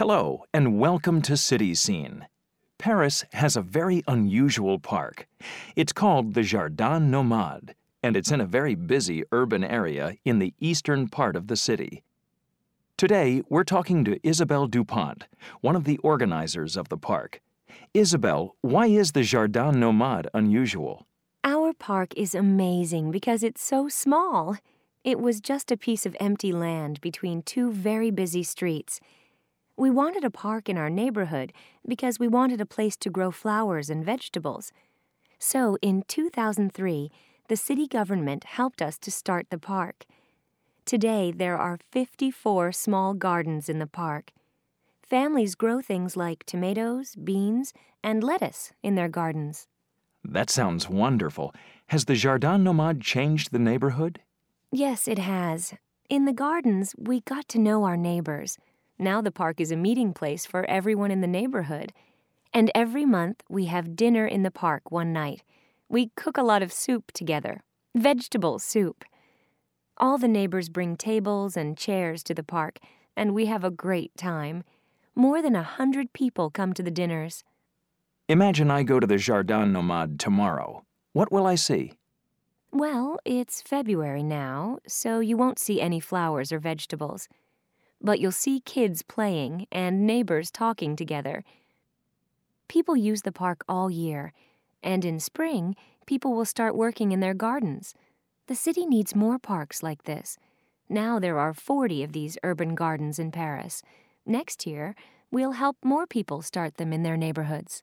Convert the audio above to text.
Hello, and welcome to City Scene. Paris has a very unusual park. It's called the Jardin Nomade, and it's in a very busy urban area in the eastern part of the city. Today, we're talking to Isabelle Dupont, one of the organizers of the park. Isabelle, why is the Jardin Nomade unusual? Our park is amazing because it's so small. It was just a piece of empty land between two very busy streets. We wanted a park in our neighborhood because we wanted a place to grow flowers and vegetables. So, in 2003, the city government helped us to start the park. Today, there are 54 small gardens in the park. Families grow things like tomatoes, beans, and lettuce in their gardens. That sounds wonderful. Has the Jardin Nomade changed the neighborhood? Yes, it has. In the gardens, we got to know our neighbors. Now the park is a meeting place for everyone in the neighborhood. And every month, we have dinner in the park one night. We cook a lot of soup together vegetable soup. All the neighbors bring tables and chairs to the park, and we have a great time. More than a hundred people come to the dinners. Imagine I go to the Jardin Nomade tomorrow. What will I see? Well, it's February now, so you won't see any flowers or vegetables. But you'll see kids playing and neighbors talking together. People use the park all year, and in spring, people will start working in their gardens. The city needs more parks like this. Now there are 40 of these urban gardens in Paris. Next year, we'll help more people start them in their neighborhoods.